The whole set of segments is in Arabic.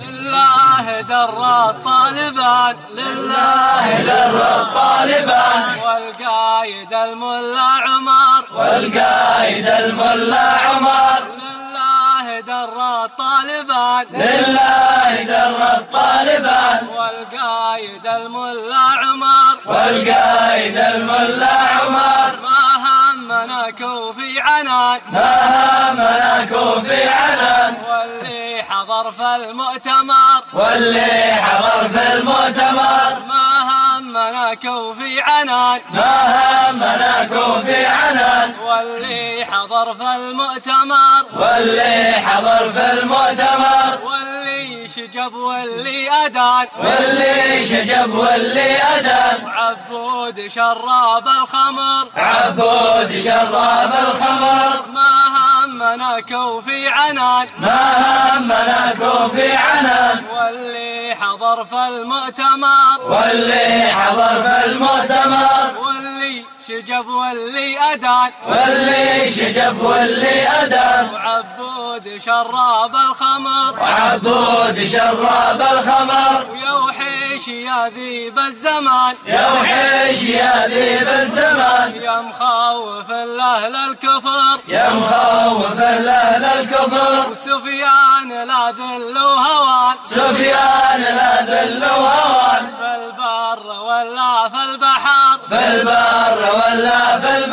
لله در الطالبان لله در الطالبان والقايد الملا عمر والقايد الملا عمر لله در الطالبان لله در الطالبان والقايد الملا عمر. والقايد الملا عمر. همنا كوفي عنان. ما همنا كوفي عنان. واللي حضر في المؤتمر. واللي حضر في المؤتمر. ما همنا كوفي عنان. ما همنا كوفي عنان. واللي حضر في المؤتمر. واللي حضر في المؤتمر. شجب واللي أدان. واللي شجب واللي أدان. وعبود شراب الخمر. عبود شراب الخمر. ما همنا كوفي عنان. ما همنا كوفي عنان. واللي حضر في المؤتمر واللي حضر في المؤتمر واللي شجب واللي أدان. واللي شجب واللي أدان. وعبود شراب الخمر. وعبود شراب الخمر. ويا وحيش يا ذيب الزمان. يا وحيش يا ذيب الزمان. يا مخوف الأهل الكفر. يا مخوف الأهل الكفر. وسفيان لا ذل وهوان. سفيان لا ذل وهوان. في البر ولا في البحر في البر ولا في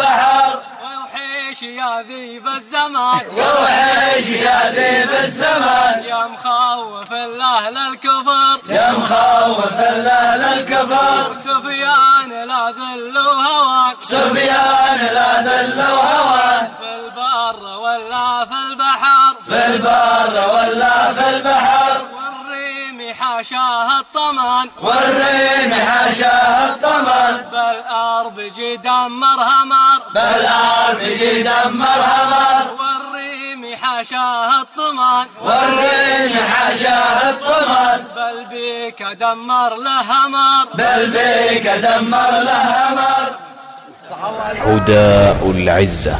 وحيش يا ذيب الزمان. يا وحيش يا ذيب الزمان. يا مخوف الأهل الكفر. يا مخوف الأهل الكفر. سفيان لا ذل وهوان. سفيان لا ذل وهوان. في البر ولا في البحر. في البر ولا في البحر. والريم حاشاه الطمأن. والريم حاشاه الطمن بالأرض جي دمر همر بالأرض يجي دمر همر والريم حاشاه الطمأن. والريم حاشاه الطمن بل بيك دمر له همر بل بيك دمر له همر حداء العزة.